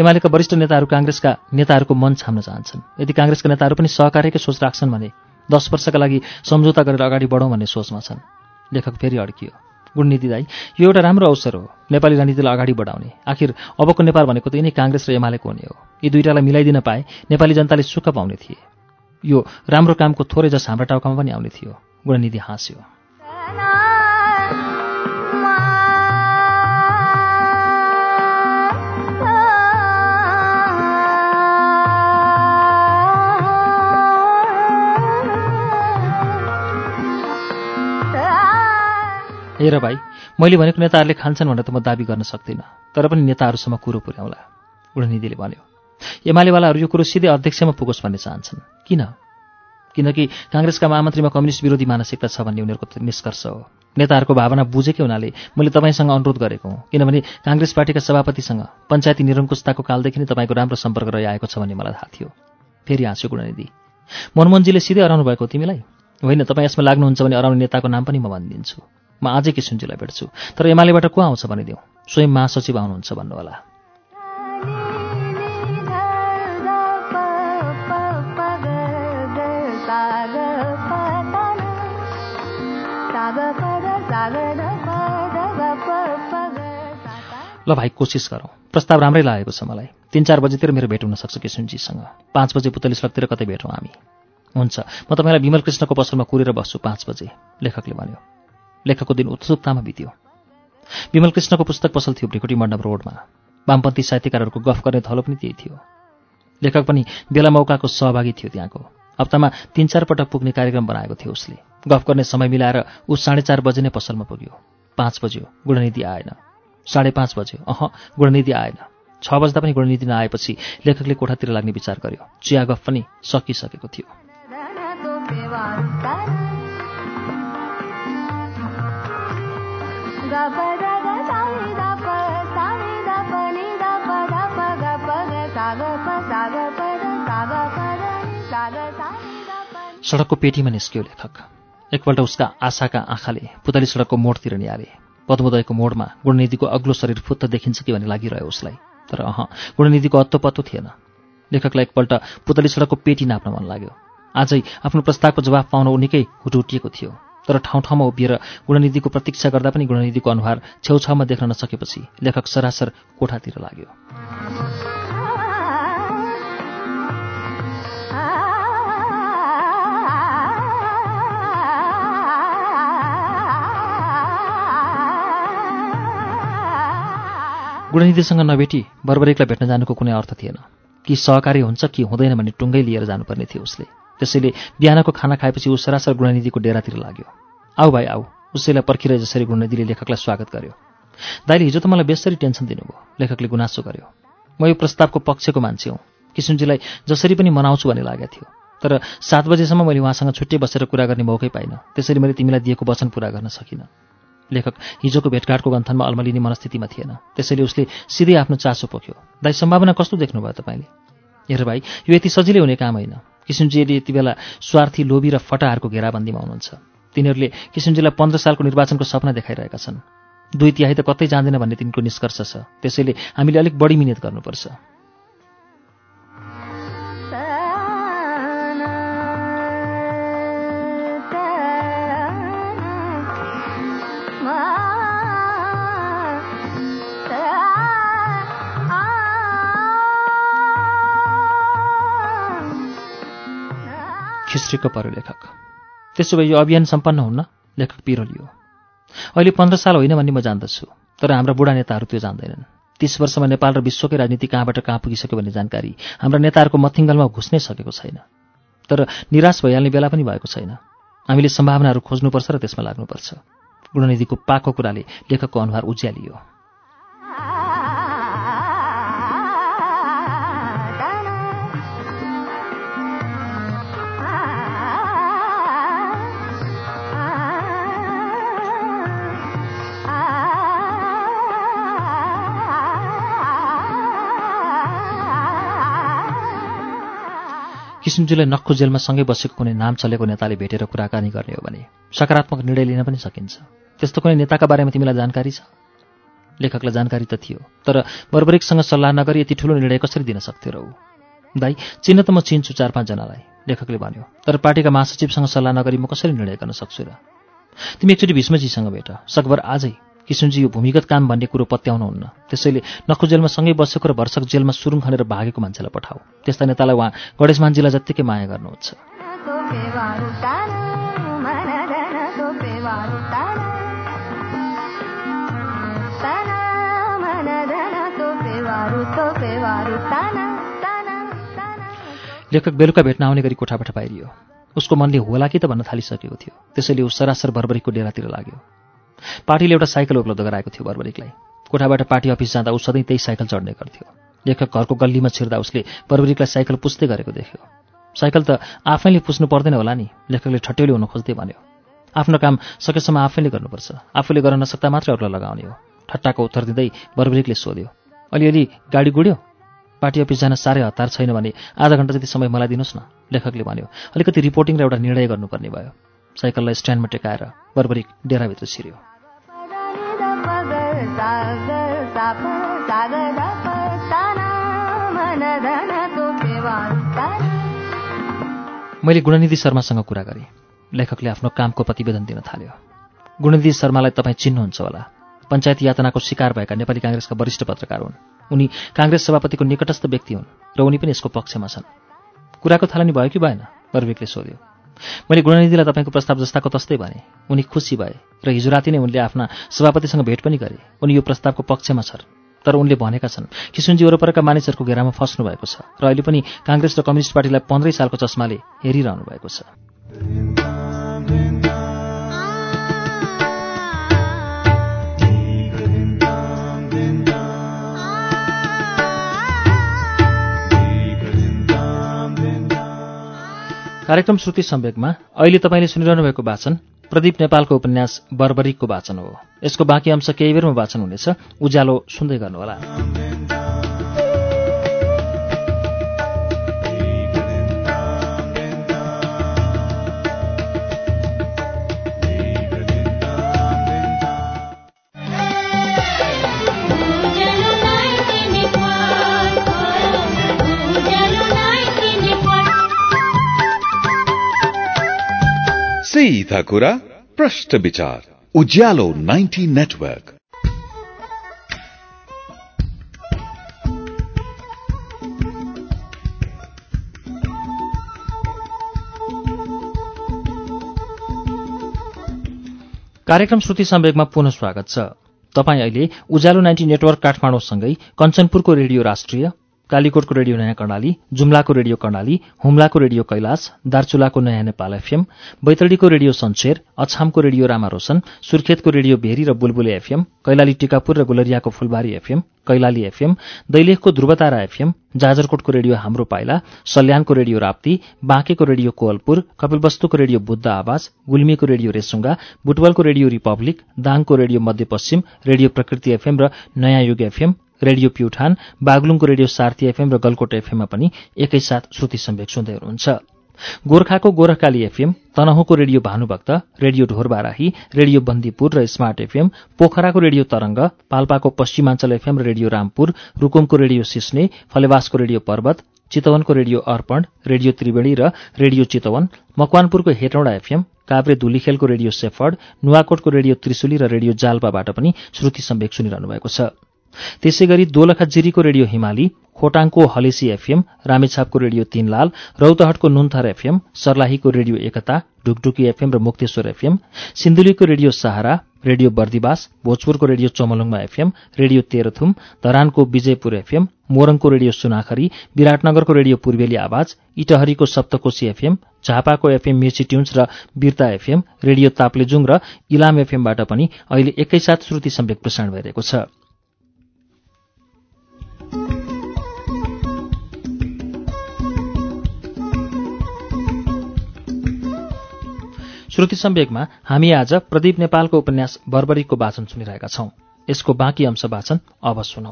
एमालेका वरिष्ठ नेताहरू काङ्ग्रेसका नेताहरूको मन छाम्न चाहन्छन्। यदि काङ्ग्रेसका नेताहरू पनि सहकार्यकै सोच राख्छन् भने दस वर्षका लागि सम्झौता गरेर अगाडि बढौँ भन्ने सोचमा छन्। लेखक फेरि अड्कियो। गुणनीति दाई। यो एउटा राम्रो अवसर हो नेपाली राजनीतिलाई अगाडि बढाउने। आखिर अबको नेपाल भनेको त यिनै काङ्ग्रेस र एमालेको हुने हो। यी दुईटालाई मिलाइदिन पाए नेपाली जनताले सुख पाउने थिए। यो राम्रो कामको थोरै जस हाम्रा टाउकामा पनि आउने थियो। गुणनिधि हाँस्यो। हेर भाइ मैले भनेको नेताहरूले खान्छन् भनेर त म दाबी गर्न सक्दिनँ तर पनि नेताहरूसम्म कुरो पुर्याउला गुणनिधिले भन्यो। एमालेवालाहरू यो कुरो सिधै अध्यक्षमा पुगोस् भन्ने चाहन्छन्। किन? किनकि काङ्ग्रेसका महामन्त्रीमा कम्युनिस्ट विरोधी मानसिकता छ भन्ने उनीहरूको निष्कर्ष हो। नेताहरूको भावना बुझेकै हुनाले मैले तपाईँसँग अनुरोध गरेको हुँ किनभने काङ्ग्रेस पार्टीका सभापतिसँग पञ्चायती निरङ्कुशताको कालदेखि नै तपाईँको राम्रो सम्पर्क रहिआएको छ भन्ने मलाई थाहा थियो। फेरि हाँस्यो गुणनिधि मनमोहनजीले सिधै अराउनु भएको तिमीलाई? होइन तपाईँ यसमा लाग्नुहुन्छ भने अराउने नेताको नाम पनि म भनिदिन्छु। म आजै किसुनजीलाई भेट्छु? तर एमालेबाट को आउँछ भनिदिउँ स्वयं महासचिव आउनुहुन्छ भन्नुहोला। ल भाइ कोसिस गरौँ। प्रस्ताव राम्रै लागेको छ मलाई। तिन चार बजीतिर मेरो भेट हुनसक्छ किसुनजीसँग पाँच बजे पुतली सडकतिर कतै भेटौँ हामी? हुन्छ। म तपाईँलाई विमल कृष्णको पसलमा कुरेर बस्छु पाँच बजे लेखकले भन्यो। लेखकको दिन उत्सुकतामा बित्यो। विमल कृष्णको पुस्तक पसल थियो भ्रिकुटी मण्डप रोडमा। वामपन्थी साहित्यकारहरूको गफ गर्ने थलो पनि त्यही थियो। लेखक पनि बेला मौकाको सहभागी थियो त्यहाँको। हप्तामा तिन चार पटक पुग्ने कार्यक्रम बनाएको थियो उसले। गफ गर्ने समय मिलाएर ऊ साढे चार बजे नै पसलमा पुग्यो। पाँच बज्यो गुणनिधि आएन। साढे पाँच बज्यो अह गुणनिधि आएन। छ बज्दा पनि गुणनिधि नआएपछि लेखकले कोठातिर लाग्ने विचार गर्यो। चिया गफ पनि सकिसकेको थियो। सडकको पेटीमा निस्कियो लेखक। एकपल्ट उसका आशाका आँखाले पुतली सडकको मोडतिर निहाले पद्मोदयको मोडमा गुणनिधिको अग्लो शरीर फुत्त देखिन्छ कि भन्ने लागिरह्यो उसलाई। तर अह गुणनिधिको अत्तो पत्तो थिएन। लेखकलाई एकपल्ट पुतली सडकको पेटी नाप्न मन लाग्यो। आजै आफ्नो प्रस्तावको जवाफ पाउन उनिकै हुटुटिएको थियो। तर ठाउँ ठाउँमा उभिएर गुणनिधिको प्रतीक्षा गर्दा पनि गुणनिधिको अनुहार छेउछाउमा देख्न नसकेपछि लेखक सरासर कोठातिर लाग्यो। गुणनिधिसँग नभेटी बर्बरेकलाई भेट्न जानुको कुनै अर्थ थिएन। कि सहकारी हुन्छ कि हुँदैन भन्ने टुङ्गै लिएर जानुपर्ने थियो उसले। त्यसैले बिहानको खाना खाएपछि ऊ सरासर गुणनिधिको डेरातिर लाग्यो। आऊ भाइ आऊ। उसैलाई पर्खिरहे जसरी गुणनिधिले लेखकलाई स्वागत गर्यो। दाइले हिजो त मलाई बेसरी टेन्सन दिनुभयो। लेखकले गुनासो गर्यो। म यो प्रस्तावको पक्षको मान्छे हुँ। किसुनजीलाई जसरी पनि मनाउँछु भन्ने लागेको थियो। तर सात बजेसम्म मैले उहाँसँग छुट्टै बसेर कुरा गर्ने मौकै पाइनँ। त्यसरी मैले तिमीलाई दिएको वचन पुरा गर्न सकिनँ। लेखक हिजोको भेटघाटको गन्थनमा अल्मलिने मनस्थितिमा थिएन। त्यसैले उसले सिधै आफ्नो चासो पोख्यो। दाइ सम्भावना कस्तो देख्नुभयो तपाईँले? हेर भाइ यो यति सजिलै हुने काम होइन। किसुनजीले यति बेला स्वार्थी लोभी र फटाहरूको घेराबन्दीमा हुनुहुन्छ। तिनीहरूले किसुनजीलाई पन्ध्र सालको निर्वाचनको सपना देखाइरहेका छन्। दुई तिहाई त कतै जाँदैन भन्ने तिनको निष्कर्ष छ। त्यसैले हामीले अलिक बढी मिहिनेत गर्नुपर्छ। खिस्रिको पर्यो लेखक। त्यसो भए यो अभियान सम्पन्न हुन्न लेखक पिरो लियो अहिले पन्ध्र साल होइन भन्ने म जान्दछु तर हाम्रा बुढा नेताहरू त्यो जान्दैनन्। तिस वर्षमा नेपाल र विश्वकै राजनीति कहाँबाट कहाँ पुगिसक्यो भन्ने जानकारी हाम्रा नेताहरूको मथिङ्गलमा घुस्नै सकेको छैन। तर निराश भइहाल्ने बेला पनि भएको छैन। हामीले सम्भावनाहरू खोज्नुपर्छ र त्यसमा लाग्नुपर्छ। गुणनिधिको पाको कुराले लेखकको अनुहार उज्यालियो। किसिमजीलाई नक्खु जेलमा सँगै बसेको कुनै नाम चलेको नेताले भेटेर कुराकानी गर्ने हो भने सकारात्मक निर्णय लिन पनि सकिन्छ। त्यस्तो कुनै नेताका बारेमा तिमीलाई जानकारी छ? लेखकलाई जानकारी त थियो तर बर्बरिकसँग सल्लाह नगरी यति ठुलो निर्णय कसरी दिन सक्थ्यो र ऊ? दाई चिन्न त म चिन्छु चार पाँचजनालाई लेखकले भन्यो। तर पार्टीका महासचिवसँग सल्लाह नगरी म कसरी निर्णय गर्न सक्छु र? तिमी एकचोटि भीष्मजीसँग भेट सकभर आजै किसुनजी यो भूमिगत काम भन्ने कुरो पत्याउनुहुन्न। त्यसैले नखु जेलमा सँगै बसेको र भर्सक जेलमा सुरुङ खनेर भागेको मान्छेलाई पठाऊ। त्यस्ता नेतालाई उहाँ गणेशमानजीलाई जत्तिकै माया गर्नुहुन्छ। लेखक बेलुका भेट्न आउने गरी कोठाबाट बाहिरियो। उसको मनले होला कि त भन्न थालिसकेको थियो। त्यसैले ऊ सरासर बर्बरीको डेरातिर लाग्यो। पार्टीले एउटा साइकल उपलब्ध गराएको थियो बर्बरिकलाई। कोठाबाट पार्टी अफिस जाँदा ऊ सधैँ त्यही साइकल चढ्ने गर्थ्यो। लेखक घरको गल्लीमा छिर्दा उसले बर्बरिकलाई साइकल पुस्दै गरेको देख्यो। साइकल त आफैले पुस्नु पर्दैन होला नि लेखकले ठट्यौली हुन खोज्दै भन्यो। आफ्नो काम सकेसम्म आफैले गर्नुपर्छ। आफूले गर्न नसक्दा मात्रै अरूलाई लगाउने हो। ठट्टाको उत्तर दिँदै बर्बरिकले सोध्यो अलिअलि गाडी गुड्यो? पार्टी अफिस जान साह्रै हतार छैन भने आधा घन्टा जति समय मलाई दिनुहोस् न लेखकले भन्यो। अलिकति रिपोर्टिङ र एउटा निर्णय गर्नुपर्ने भयो। साइकललाई स्ट्यान्डमा टेकाएर बर्बरिक डेराभित्र छिर्यो। मैले गुणनिधि शर्मासँग कुरा गरेँ। लेखकले आफ्नो कामको प्रतिवेदन दिन थाल्यो। गुणनिधि शर्मालाई तपाईँ चिन्नुहुन्छ होला। पञ्चायत यातनाको शिकार भएका नेपाली काङ्ग्रेसका वरिष्ठ पत्रकार हुन्। उनी काङ्ग्रेस सभापतिको निकटस्थ व्यक्ति हुन् र उनी पनि यसको पक्षमा छन्। कुराको थालनी भयो कि भएन? बर्विकले सोध्यो। मैले गुणनिधिलाई तपाईँको प्रस्ताव जस्ताको तस्तै भने। उनी खुसी भए र हिजो राति नै उनले आफ्ना सभापतिसँग भेट पनि गरे। उनी यो प्रस्तावको पक्षमा छन् तर उनले भनेका छन् किसुनजी वरपरका मानिसहरूको घेरामा फस्नु भएको छ र अहिले पनि काङ्ग्रेस र कम्युनिस्ट पार्टीलाई पन्ध्रै सालको चस्माले हेरिरहनु भएको छ। कार्यक्रम श्रुति सम्वेकमा अहिले तपाईँले सुनिरहनु भएको वाचन प्रदीप नेपालको उपन्यास बर्बरिकको वाचन हो। यसको बाँकी अंश केही बेरमा वाचन हुनेछ। उज्यालो सुन्दै गर्नुहोला। सीधा कुरा विचार उज्यालो 90 नेटवर्क कार्यक्रम श्रुति सम्वेकमा पुनः स्वागत छ। तपाईँ अहिले उज्यालो नाइन्टी नेटवर्क काठमाडौँसँगै कञ्चनपुरको रेडियो राष्ट्रिय कालीकोटको रेडियो नयाँ कर्णाली जुम्लाको रेडियो कर्णाली हुम्लाको रेडियो कैलाश दार्चुलाको नयाँ नेपाल एफएम बैतडीको रेडियो सन्सेर अछामको रेडियो रामारोशन सुर्खेतको रेडियो भेरी र बुलबुले एफएम कैलाली टिकापुर र गुलरियाको फुलबारी एफएम कैलाली एफएम दैलेखको ध्रुवतारा एफएम जाजरकोटको रेडियो हाम्रो पाइला सल्यानको रेडियो राप्ती बाँकेको रेडियो कोवलपुर कपिलवस्तुको रेडियो बुद्ध आवाज गुल्मीको रेडियो रेसुङ्गा बुटवलको रेडियो रिपब्लिक दाङको radio Madhyapaschim radio Prakriti FM र नयाँ युग एफएम रेडियो प्युठान बागलुङको रेडियो सार्थी एफएम र गलकोट एफएममा पनि एकैसाथ श्रुति सम्वेक सुन्दै हुनुहुन्छ। गोर्खाको Gorkhakali FM तनहुँको radio Bhanubhakta radio Dhorbarahi radio Bandipur र स्मार्ट एफएम पोखराको रेडियो तरंग पाल्पाको पश्चिमाञ्चल एफएम र रेडियो रामपुर रुकुमको रेडियो सिस्ने फलेवासको रेडियो पर्वत चितवनको रेडियो अर्पण रेडियो त्रिवेणी र रेडियो चितवन मकवानपुरको हेटौँडा एफएम काभ्रे धुलीखेलको रेडियो सेफर्ड नुवाकोटको रेडियो त्रिशुली र रेडियो जाल्पाबाट पनि श्रुति सम्वेक सुनिरहनु भएको छ। त्यसै गरी दोलखा जिरीको रेडियो हिमाली खोटाङको हलेसी एफएम रामेछापको रेडियो तीनलाल रौतहटको नुन्थर एफएम सर्लाहीको रेडियो एकता ढुकढुकी एफएम र मुक्तेश्वर एफएम सिन्धुलीको रेडियो सहारा रेडियो बर्दिवास भोजपुरको रेडियो चोमलुङमा एफएम रेडियो तेह्रथुम धरानको विजयपुर एफएम मोरङको रेडियो सुनाखरी विराटनगरको रेडियो पूर्वेली आवाज इटहरीको सप्तकोशी एफएम झापाको एफएम मिर्ची ट्युन्स र बिर्ता एफएम रेडियो ताप्लेजुङ र इलाम एफएमबाट पनि अहिले एकैसाथ श्रुति सम्वेक प्रसारण भइरहेको छ। श्रुति सम्वेकमा हामी आज प्रदीप नेपालको उपन्यास बर्बरीको वाचन सुनिरहेका छौं। यसको बाँकी अंश वाचन अब सुनौ।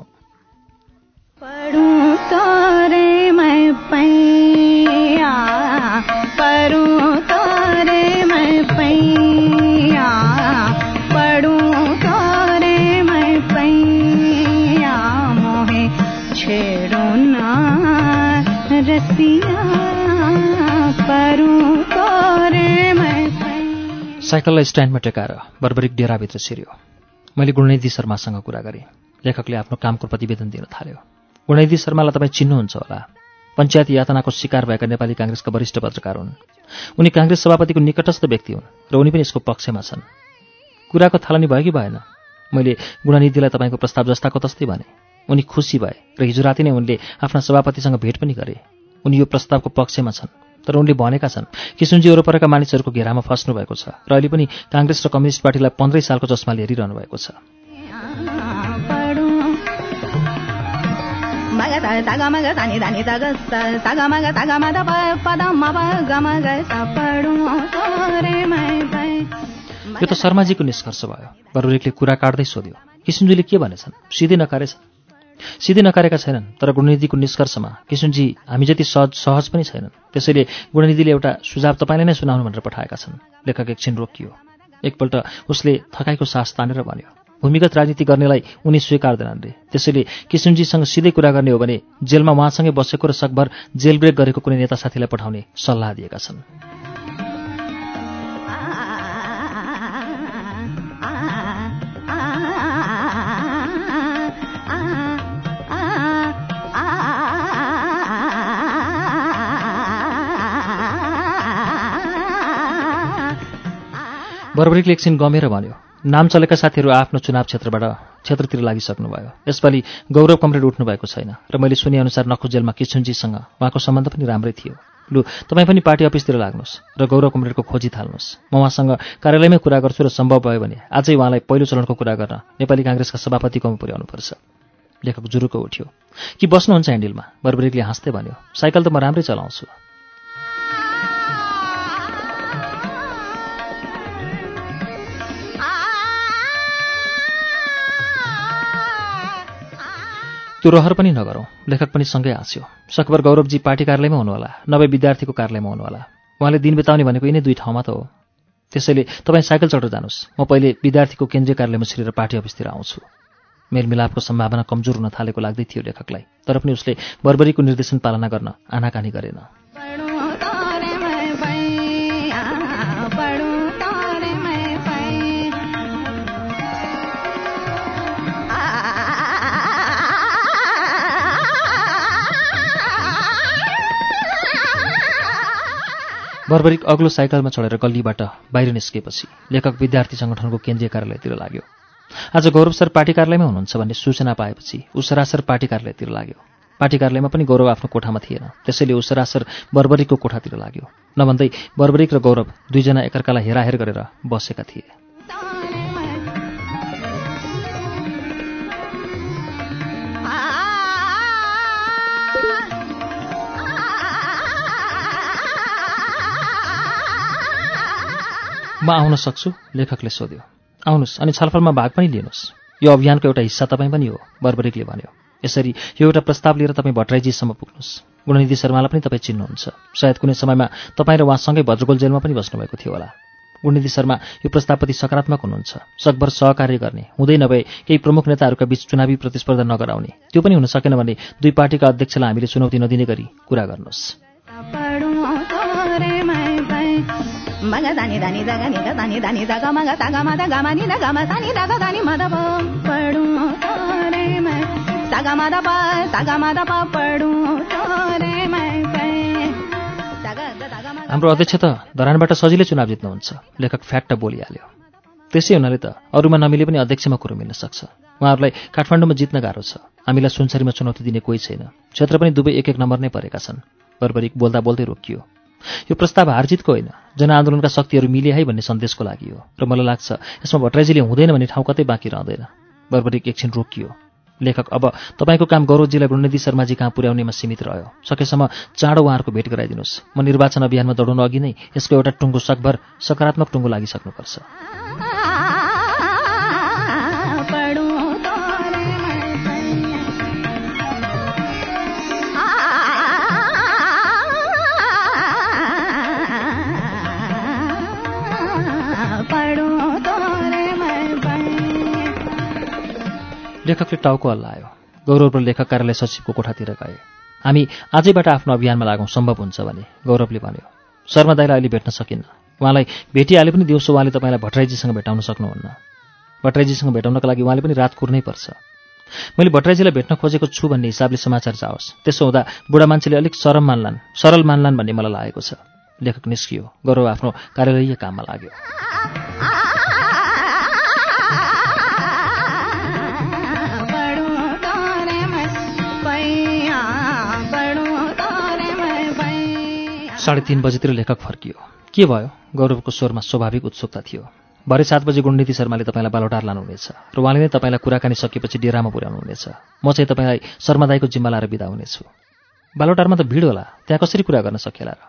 पढूं साइकललाई स्ट्यान्डमा टेकाएर बर्बरिक डेराभित्र छिर्यो मैले गुणनिधि शर्मासँग कुरा गरेँ। लेखकले आफ्नो कामको प्रतिवेदन दिन थाल्यो। गुणनिधि शर्मालाई तपाईँ चिन्नुहुन्छ होला। पञ्चायत यातनाको शिकार भएका नेपाली काङ्ग्रेसका वरिष्ठ पत्रकार हुन्। उनी काङ्ग्रेस सभापतिको निकटस्थ व्यक्ति हुन् र उनी पनि यसको पक्षमा छन्। कुराको थालनी भयो कि भएन? मैले गुणनिधिलाई तपाईँको प्रस्ताव जस्ताको तस्तै भने। उनी खुसी भए र हिजो राति नै उनले आफ्ना सभापतिसँग भेट पनि गरे। उनी यो प्रस्तावको पक्षमा छन्। तर उनले भनेका छन् किसुनजी वरपरका मानिसहरूको घेरामा फस्नु भएको छ र अहिले पनि काङ्ग्रेस र कम्युनिस्ट पार्टीलाई पन्ध्रै सालको चस्माले हेरिरहनु भएको छ। यो त शर्माजीको निष्कर्ष भयो। बरुरेकले कुरा काट्दै सोध्यो किसुनजीले के भनेछन्? सिधै नकारेछन्। सिधै नकारेका छैनन् तर गुणनिधिको निष्कर्षमा किसुनजी हामी जति सहज सहज पनि छैनन् त्यसैले गुणनिधिले एउटा सुझाव तपाईँले नै सुनाउनु भनेर पठाएका छन्। लेखक एकछिन रोकियो। एकपल्ट उसले थकाइको सास तानेर भन्यो भूमिगत राजनीति गर्नेलाई उनी स्वीकार्दैनन् रे। त्यसैले किसुनजीसँग सिधै कुरा गर्ने हो भने जेलमा उहाँसँगै बसेको र सकभर जेल ब्रेक गरेको कुनै नेता साथीलाई पठाउने सल्लाह दिएका छन्। बर्बरिकले एकछिन गमेर भन्यो। नाम चलेका साथीहरू आफ्नो चुनाव क्षेत्रबाट क्षेत्रतिर लागिसक्नुभयो। यसपालि गौरव कमरेड उठ्नु भएको छैन र मैले सुनेअनुसार नखु जेलमा किसुनजीसँग उहाँको सम्बन्ध पनि राम्रै थियो। लु तपाईँ पनि पार्टी अफिसतिर लाग्नुहोस् र गौरव कमरेडको खोजी थाल्नुहोस्। म उहाँसँग कार्यालयमै कुरा गर्छु र सम्भव भयो भने आजै उहाँलाई पहिलो चरणको कुरा गर्न नेपाली काङ्ग्रेसका सभापतिकोमा पुर्याउनुपर्छ लेखक जुरुको उठ्यो। कि बस्नुहुन्छ ह्यान्डिलमा? बर्बरिकले हाँस्दै भन्यो। साइकल त म राम्रै चलाउँछु। त्यो रहर पनि नगरौँ। लेखक पनि सँगै हाँस्यो। सकभर गौरवजी पार्टी कार्यालयमै हुनुहोला। नभए विद्यार्थीको कार्यालयमा हुनुहोला। उहाँले दिन बिताउने भनेको यिनै दुई ठाउँमा त हो। त्यसैले तपाईँ साइकल चढेर जानुहोस्। म पहिले विद्यार्थीको केन्द्रीय कार्यालयमा छिरेर पार्टी अफिसतिर आउँछु। मेलमिलापको सम्भावना कमजोर हुन थालेको लाग्दै थियो लेखकलाई। तर पनि उसले बर्बरीको निर्देशन पालना गर्न आनाकानी गरेन। बर्बरिक अग्लो साइकलमा चढेर गल्लीबाट बाहिर निस्केपछि लेखक विद्यार्थी सङ्गठनको केन्द्रीय कार्यालयतिर लाग्यो। आज गौरव सर पार्टी कार्यालयमै हुनुहुन्छ भन्ने सूचना पाएपछि ऊ सरासर पार्टी कार्यालयतिर लाग्यो। पार्टी कार्यालयमा पनि गौरव आफ्नो कोठामा थिएन। त्यसैले ऊ सरासर बर्बरिकको कोठातिर लाग्यो। नभन्दै बर्बरिक र गौरव दुईजना एकअर्कालाई हेराहेर गरेर बसेका थिए। आउन सक्छु लेखकले सोध्यो। आउनुहोस् अनि छलफलमा भाग पनि लिनुहोस्। यो अभियानको एउटा हिस्सा तपाईँ पनि हो बर्बरिकले भन्यो। यसरी यो एउटा प्रस्ताव लिएर तपाईँ भट्टराईजीसम्म पुग्नुहोस्। गुणनिधि शर्मालाई पनि तपाईँ चिन्नुहुन्छ। सायद कुनै समयमा तपाईँ र उहाँसँगै भद्रगोल जेलमा पनि बस्नुभएको थियो होला। गुणनिधि शर्मा यो प्रस्तावप्रति सकारात्मक हुनुहुन्छ। सकभर सहकार्य गर्ने हुँदै नभए केही प्रमुख नेताहरूका बीच चुनावी प्रतिस्पर्धा नगराउने। त्यो पनि हुन सकेन भने दुई पार्टीका अध्यक्षलाई हामीले चुनौती नदिने गरी कुरा गर्नुहोस्। मग मग तग मद ग म नि द ग म सा नि द ग दा नि म द प पढौँ तोरे मैं सा ग म द प सा ग म द प पढौँ तोरे मैं पै सा ग ग दा ग म ग हाम्रो अध्यक्ष त धरानबाट सजिलै चुनाव जित्नुहुन्छ। लेखक फ्याक्ट बोलिहाल्यो। त्यसै हुनाले त अरूमा नमिले पनि अध्यक्षमा कुरो मिल्न सक्छ। उहाँहरूलाई काठमाडौँमा जित्न गाह्रो छ। हामीलाई सुनसरीमा चुनौती दिने कोही छैन। क्षेत्र पनि दुवै एक एक नम्बर नै परेका छन्। बर्बरिक बोल्दा बोल्दै रोकियो। यो प्रस्ताव हारजितको होइन। जनआन्दोलनका शक्तिहरू मिले है भन्ने सन्देशको लागि हो। र मलाई लाग्छ यसमा भट्टराईजीले हुँदैन भन्ने ठाउँ कतै बाँकी रहँदैन। बर्बरिक एकछिन रोकियो। लेखक अब तपाईँको काम गौरवजीलाई गुणनिधि शर्माजी कहाँ पुर्याउनेमा सीमित रह्यो? सकेसम्म चाँडो उहाँहरूको भेट गराइदिनुहोस्। म निर्वाचन अभियानमा दौडनु अघि नै यसको एउटा टुङ्गो सकभर सकारात्मक टुङ्गो लागिसक्नुपर्छ। लेखकले टाउको हल्लायो। गौरव र लेखक कार्यालय सचिवको कोठातिर गए। हामी आजैबाट आफ्नो अभियानमा लागौँ सम्भव हुन्छ भने गौरवले भन्यो शर्मा दाईलाई अहिले भेट्न सकिन्न। उहाँलाई भेटिहाले पनि दिउँसो उहाँले तपाईँलाई भट्टराईजीसँग भेटाउन सक्नुहुन्न। भट्टराईजीसँग भेटाउनका लागि उहाँले पनि रात कुर्नै पर्छ। मैले भट्टराईजीलाई भेट्न खोजेको छु भन्ने हिसाबले समाचार जाओस्। त्यसो हुँदा बुढा मान्छेले अलिक सरम मान्लान् सरल मान्लान् भन्ने मलाई लागेको छ। लेखक निस्कियो। गौरव आफ्नो कार्यालयीय काममा लाग्यो। साढे तिन बजीतिर लेखक फर्कियो। के भयो? गौरवको स्वरमा स्वाभाविक उत्सुकता थियो। भरे सात बजी गुणनीति शर्माले तपाईँलाई बालोटार लानुहुनेछ र उहाँले नै तपाईँलाई कुराकानी सकेपछि डेरामा पुर्याउनुहुनेछ। म चाहिँ तपाईँलाई शर्मादाईको जिम्मा लाएर बिदा हुनेछु। बालोटारमा त भिड होला। त्यहाँ कसरी कुरा गर्न सकिएला र?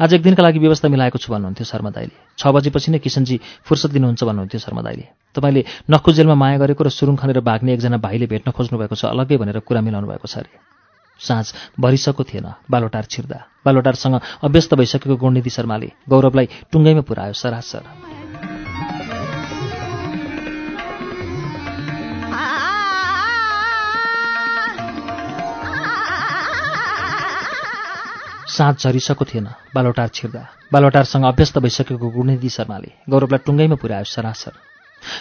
आज एक दिनका लागि व्यवस्था मिलाएको छु भन्नुहुन्थ्यो शर्मादाईले छ बजेपछि नै किसनजी फुर्सद दिनुहुन्छ भन्नुहुन्थ्यो शर्मादाईले तपाईँले नक्खु जेलमा माया गरेको र सुरुङ खनेर भाग्ने एकजना भाइले भेट्न खोज्नु भएको छ अलग्गै भनेर कुरा मिलाउनु भएको छ अरे। साँझ भरिसको थिएन। बालोटार छिर्दा। बालोटारसँग अभ्यस्त भइसकेको गुणनिधि शर्माले गौरवलाई टुङ्गैमा पुर्यायो सरासर। साँझ झरिसको थिएन। बालोटार छिर्दा। बालोटारसँग अभ्यस्त भइसकेको गुणनिधि शर्माले गौरवलाई टुङ्गैमा पुर्यायो सरासर।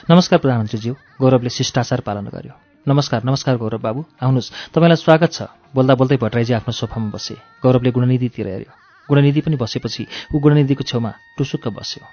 नमस्कार प्रधानमन्त्रीज्यू। गौरवले शिष्टाचार पालन गर्यो। नमस्कार नमस्कार गौरव बाबु। आउनुहोस्। तपाईँलाई स्वागत छ। बोल्दा बोल्दै भट्टराईजी आफ्नो सोफामा बसे। गौरवले गुणनिधितिर हेऱ्यो। गुणनिधि पनि बसेपछि ऊ गुणनिधिको छेउमा टुसुक्क बस्यो।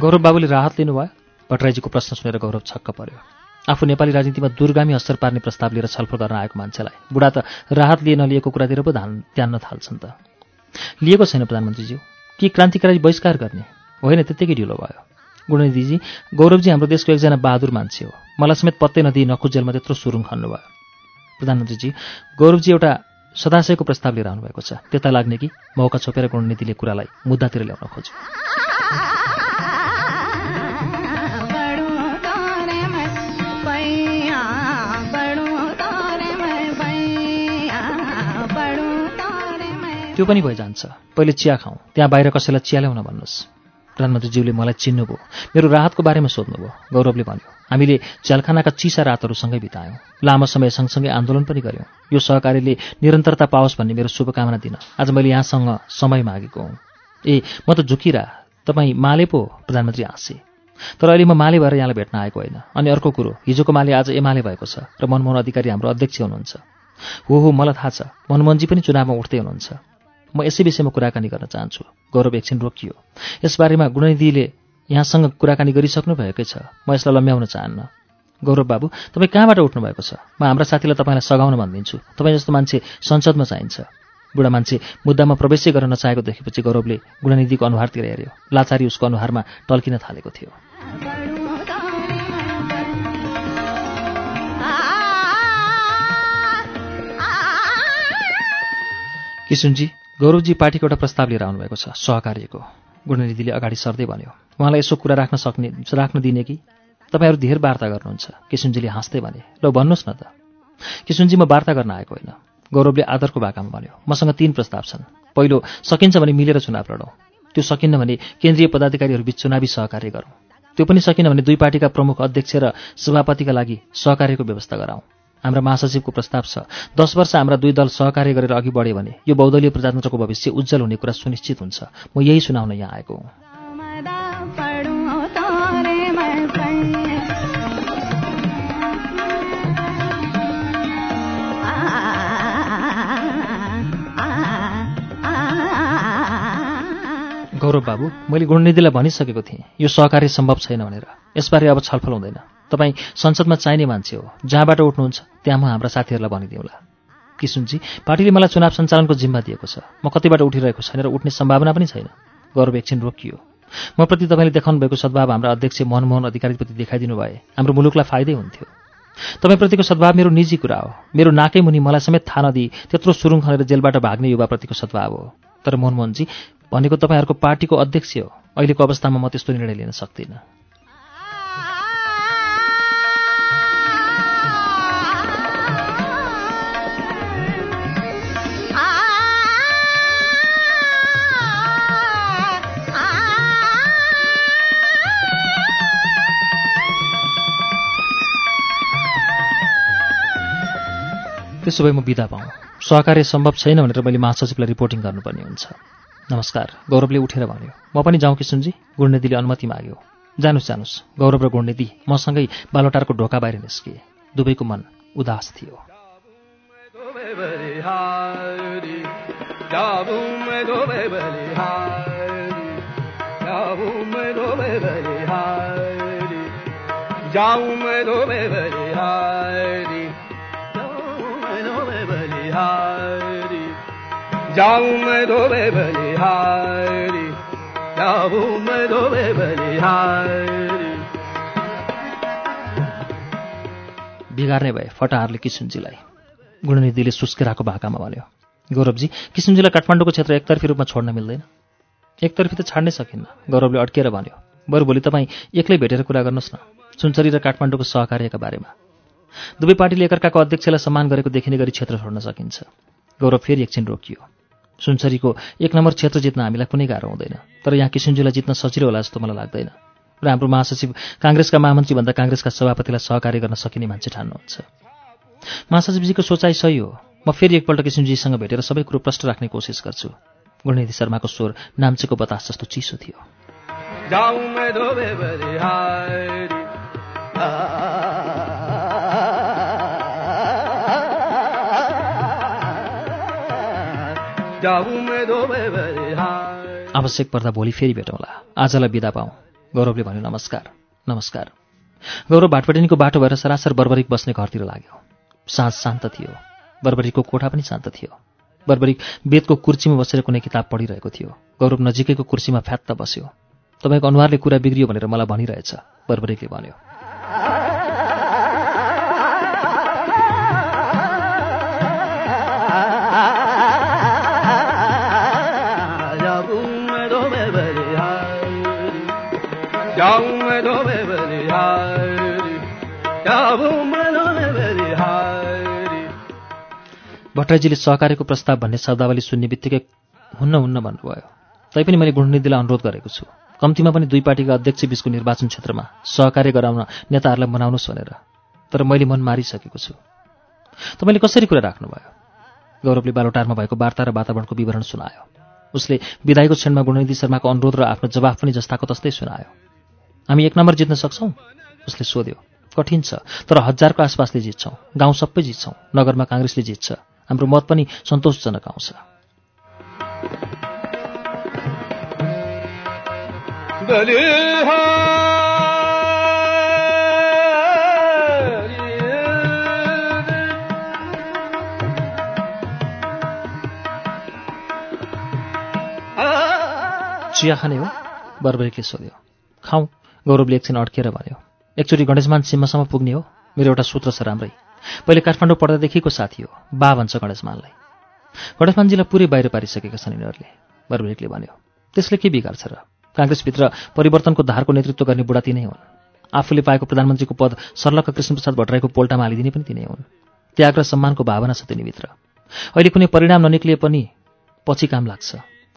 गौरव बाबुले राहत लिनुभयो। भट्टराईजीको प्रश्न सुनेर गौरव छक्क पर्यो। आफू नेपाली राजनीतिमा दुर्गामी असर पार्ने प्रस्ताव लिएर छलफल गर्न आएको मान्छेलाई बुढा त राहत लिए नलिएको कुरातिर पो ध्यान त्यान्न थाल्छन् त। लिएको छैन प्रधानमन्त्रीज्यू। के क्रान्तिकारी बहिष्कार गर्ने? होइन त्यत्तिकै ढिलो भयो। गुणनिधिजी गौरवजी हाम्रो देशको एकजना बहादुर मान्छे हो। मलाई समेत पत्तै नदिई नखुजेलमा त्यत्रो सुरुङ खन्नुभयो। प्रधानमन्त्रीजी गौरवजी एउटा सदाशयको प्रस्ताव लिएर आउनुभएको छ। त्यता लाग्ने कि? मौका छोपेर गुणनीतिले कुरालाई मुद्दातिर ल्याउन खोज्यो। त्यो पनि भइजान्छ। पहिले चिया खाउँ त्यहाँ बाहिर कसैलाई चिया ल्याउन भन्नुहोस्। प्रधानमन्त्रीज्यूले मलाई चिन्नुभयो। मेरो राहतको बारेमा सोध्नुभयो। गौरवले भन्यो हामीले च्यालखानाका चिसा रातहरू सँगै बितायौँ। लामो समय सँगसँगै आन्दोलन पनि गऱ्यौँ यो सहकारीले निरन्तरता पाओस् भन्ने मेरो शुभकामना दिन। आज मैले यहाँसँग समय मागेको हुँ। ए म त झुकिरा। तपाईँ माले पो प्रधानमन्त्री हाँसे। तर अहिले म माले भएर यहाँलाई भेट्न आएको होइन। अनि अर्को कुरो हिजोको माले आज एमाले भएको छ र मनमोहन अधिकारी हाम्रो अध्यक्ष हुनुहुन्छ। हो हो मलाई थाहा छ। मनमोहनजी पनि चुनावमा उठ्दै हुनुहुन्छ। म यसै विषयमा कुराकानी गर्न चाहन्छु। गौरव एकछिन रोकियो। यसबारेमा गुणनिधिले यहाँसँग कुराकानी गरिसक्नु भएकै छ। म यसलाई लम्ब्याउन चाहन्न। गौरव बाबु तपाईँ कहाँबाट उठ्नु भएको छ? म हाम्रा साथीलाई तपाईँलाई सघाउन भनिदिन्छु। तपाईँ जस्तो मान्छे संसदमा चाहिन्छ। बुढा मान्छे मुद्दामा प्रवेशै गर्न नचाहेको देखेपछि गौरवले गुणनिधिको अनुहारतिर हेऱ्यो। लाचारी उसको अनुहारमा टल्किन थालेको थियो। किसुनजी गौरवजी पार्टीको एउटा प्रस्ताव लिएर आउनुभएको छ सहकार्यको। गुणनिधिले अगाडि सर्दै भन्यो उहाँलाई यसो कुरा राख्न सक्ने राख्न दिने कि? तपाईँहरू धेर वार्ता गर्नुहुन्छ किसुनजीले हाँस्दै भने ल भन्नुहोस् न त किसुनजी म वार्ता गर्न आएको होइन। गौरवले आदरको भाकामा भन्यो मसँग तीन प्रस्ताव छन्। पहिलो सकिन्छ भने मिलेर चुनाव लडौँ। त्यो सकिन्न भने केन्द्रीय पदाधिकारीहरूबीच चुनावी सहकार्य गरौँ। त्यो पनि सकिन भने दुई पार्टीका प्रमुख अध्यक्ष र सभापतिका लागि सहकार्यको व्यवस्था गराउँ हाम्रा महासचिवको प्रस्ताव छ। दस वर्ष हाम्रा दुई दल सहकार्य गरेर अघि बढ्यो भने यो बहुदलीय प्रजातन्त्रको भविष्य उज्जवल हुने कुरा सुनिश्चित हुन्छ। म यही सुनाउन यहाँ आएको हुँ। गौरव बाबु मैले गुणनिधिलाई भनिसकेको थिएँ। यो सहकार्य सम्भव छैन भनेर। यसबारे अब छलफल हुँदैन। तपाईँ संसदमा चाहिने मान्छे हो। जहाँबाट उठ्नुहुन्छ त्यहाँ म हाम्रा साथीहरूलाई भनिदिउँला। किसुनजी पार्टीले मलाई चुनाव सञ्चालनको जिम्मा दिएको छ। म कतिबाट उठिरहेको छैन र उठ्ने सम्भावना पनि छैन। गौरव एकछिन रोकियो। म प्रति तपाईँले देखाउनु भएको सद्भाव हाम्रा अध्यक्ष मनमोहन अधिकारीप्रति देखाइदिनु भए हाम्रो मुलुकलाई फाइदै हुन्थ्यो। तपाईँप्रतिको सद्भाव मेरो निजी कुरा हो। मेरो नाकै मुनि मलाई समेत थाहा नदिई त्यत्रो सुरुङ खनेर जेलबाट भाग्ने युवाप्रतिको सद्भाव हो। तर मनमोहनजी भनेको तपाईँहरूको पार्टीको अध्यक्ष हो। अहिलेको अवस्थामा म त्यस्तो निर्णय लिन सक्दिनँ। त्यसो भए म बिदा पाऊँ। सहकार्य सम्भव छैन भनेर मैले महासचिवलाई रिपोर्टिङ गर्नुपर्ने हुन्छ। नमस्कार गौरवले उठेर भन्यो। म पनि जाउँ किसुनजी गुणनिधिले अनुमति माग्यो। जानुहोस् जानुहोस् गौरव र गुणनिधि मसँगै बालोटारको ढोका बाहिर निस्किए। दुवैको मन उदास थियो। बलिहारी जाऊं मैं दो बलिहारी जाऊं मैं दो बलिहारी बिगार्ने भए फटाहारले किसुनजीलाई गुणनिधिले सुस्केराको भाकामा भन्यो गौरवजी किसुनजीलाई काठमाडौँको क्षेत्र एकतर्फी रूपमा छोड्न मिल्दैन एकतर्फी त छाड्नै सकिन्न गौरवले अड्किएर भन्यो बरु भोलि तपाईँ एक्लै भेटेर कुरा गर्नुहोस् न सुनचरी र काठमाडौँको सहकार्यका बारेमा दुवै पार्टीले एकअर्काको अध्यक्षलाई सम्मान गरेको देखिने गरी क्षेत्र छोड्न सकिन्छ। गौरव फेरि एकछिन रोकियो। सुनचरीको एक नम्बर क्षेत्र जित्न हामीलाई कुनै गाह्रो हुँदैन। तर यहाँ किसुनजीलाई जित्न सजिलो होला जस्तो मलाई लाग्दैन। र हाम्रो महासचिव काङ्ग्रेसका महामन्त्रीभन्दा काङ्ग्रेसका सभापतिलाई सहकार्य गर्न सकिने मान्छे ठान्नुहुन्छ। महासचिवजीको सोचाइ सही हो। म फेरि एकपल्ट किसुनजीसँग भेटेर सबै कुरो प्रश्न राख्ने कोसिस गर्छु। गुणनिधि शर्माको स्वर नाम्चेको बतास जस्तो चिसो थियो। आवश्यक पर्दा भोलि फेरि भेटौँला। आजलाई बिदा पाऊँ। गौरवले भन्यो नमस्कार। नमस्कार। गौरव भाटपटिनीको बाटो भएर सरासर बर्बरिक बस्ने घरतिर लाग्यो। साँझ शान्त थियो। बर्बरिकको कोठा पनि शान्त थियो। बर्बरिक बेदको कुर्सीमा बसेर कुनै किताब पढिरहेको थियो। गौरव नजिकैको कुर्सीमा फ्यात्त बस्यो। तपाईँको अनुहारले कुरा बिग्रियो भनेर मलाई भनिरहेछ बर्बरिकले भन्यो। भट्टराईजीले सहकार्यको प्रस्ताव भन्ने शब्दावली सुन्ने बित्तिकै हुन्न हुन्न भन्नुभयो। तैपनि मैले गुणनिधिलाई अनुरोध गरेको छु। कम्तीमा पनि दुई पार्टीका अध्यक्ष बीचको निर्वाचन क्षेत्रमा सहकार्य गराउन नेताहरूलाई मनाउनुहोस् भनेर। तर मैले मन मारिसकेको छु। तपाईँले कसरी कुरा राख्नुभयो? गौरवले बालोटारमा भएको वार्ता र वातावरणको विवरण सुनायो। उसले विदायको क्षणमा गुणनिधि शर्माको अनुरोध र आफ्नो जवाफ पनि जस्ताको तस्तै सुनायो। हामी एक नम्बर जित्न सक्छौँ? उसले सोध्यो। कठिन छ तर हजारको आसपासले जित्छौँ। गाउँ सबै जित्छौँ। नगरमा काङ्ग्रेसले जित्छ। हाम्रो मत पनि सन्तोषजनक आउँछ। चिया खाने हो बर्बरीले सोध्यो खाउँ गौरवले एकछिन अड्केर भन्यो एकचोटि गणेशमान सीमासम्म पुग्ने हो मेरो एउटा सूत्र छ राम्रै। पहिले काठमाडौँ पढ्दादेखिको साथी हो बा भन्छ गणेशमानलाई। गणेशमानजीलाई पुरै बाहिर पारिसकेका छन् यिनीहरूले बर्बरिकले भन्यो। त्यसले के बिगार्छ र? काङ्ग्रेसभित्र परिवर्तनको धारको नेतृत्व गर्ने बुढा तिनै हुन्। आफूले पाएको प्रधानमन्त्रीको पद सर्लक्क कृष्णप्रसाद भट्टराईको पोल्टामा हालिदिने पनि तिनै हुन्। त्याग र सम्मानको भावना छ तिनीभित्र। अहिले कुनै परिणाम ननिक्लिए पनि पछि काम लाग्छ।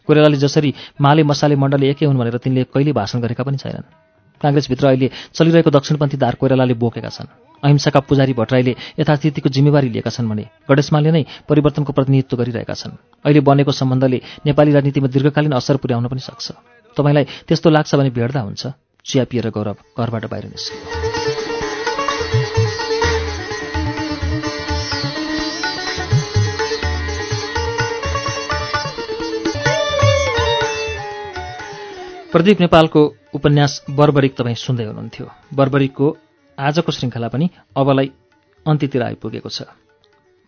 कोइरालाले जसरी माले मसाले मण्डल एकै हुन् भनेर तिनले कहिले भाषण गरेका पनि छैनन्। काङ्ग्रेसभित्र अहिले चलिरहेको दक्षिणपन्थी धार कोइरालाले बोकेका छन्। अहिंसाका पुजारी भट्टराईले यथास्थितिको जिम्मेवारी लिएका छन् भने गणेशमानले नै परिवर्तनको प्रतिनिधित्व गरिरहेका छन्। अहिले बनेको सम्बन्धले नेपाली राजनीतिमा दीर्घकालीन असर पुर्याउन पनि सक्छ। तपाईँलाई त्यस्तो लाग्छ भने भेट्दा हुन्छ। चिया पिएर गौरव घरबाट बाहिर निस्क्यो प्रदीप नेपालको उपन्यास बर्बरिक तपाईँ सुन्दै हुनुहुन्थ्यो। बर्बरिकको आजको श्रृङ्खला पनि अबलाई अन्त्यतिर आइपुगेको छ।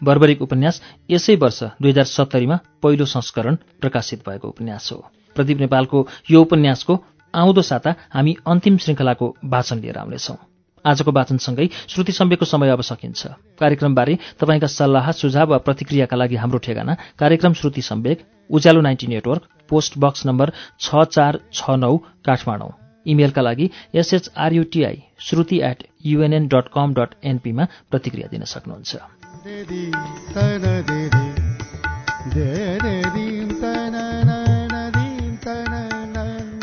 बर्बरिक उपन्यास यसै वर्ष दुई हजार सत्तरीमा पहिलो संस्करण प्रकाशित भएको उपन्यास हो। प्रदीप नेपालको यो उपन्यासको आउँदो साता हामी अन्तिम श्रृङ्खलाको वाचन लिएर आउनेछौँ। आजको वाचनसँगै श्रुति सम्वेकको समय अब सकिन्छ। कार्यक्रमबारे तपाईँका सल्लाह सुझाव वा प्रतिक्रियाका लागि हाम्रो ठेगाना कार्यक्रम Shruti Samvek Ujyalo ninety network post box number छ चार छ नौ काठमाडौँ। इमेलका लागि S H R U T I Shruti at U N N dot com dot एनपीमा प्रतिक्रिया दिन सक्नुहुन्छ।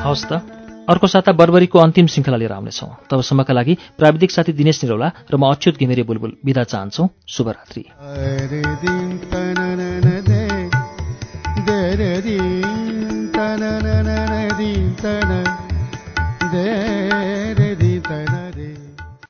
हवस् त। अर्को साता बर्बरीको अन्तिम श्रृङ्खला लिएर आउनेछौँ। तबसम्मका लागि प्राविधिक साथी दिनेश निरौला र म अच्युत घिमिरे बुलबुल विदा चाहन्छौ। शुभरात्रि।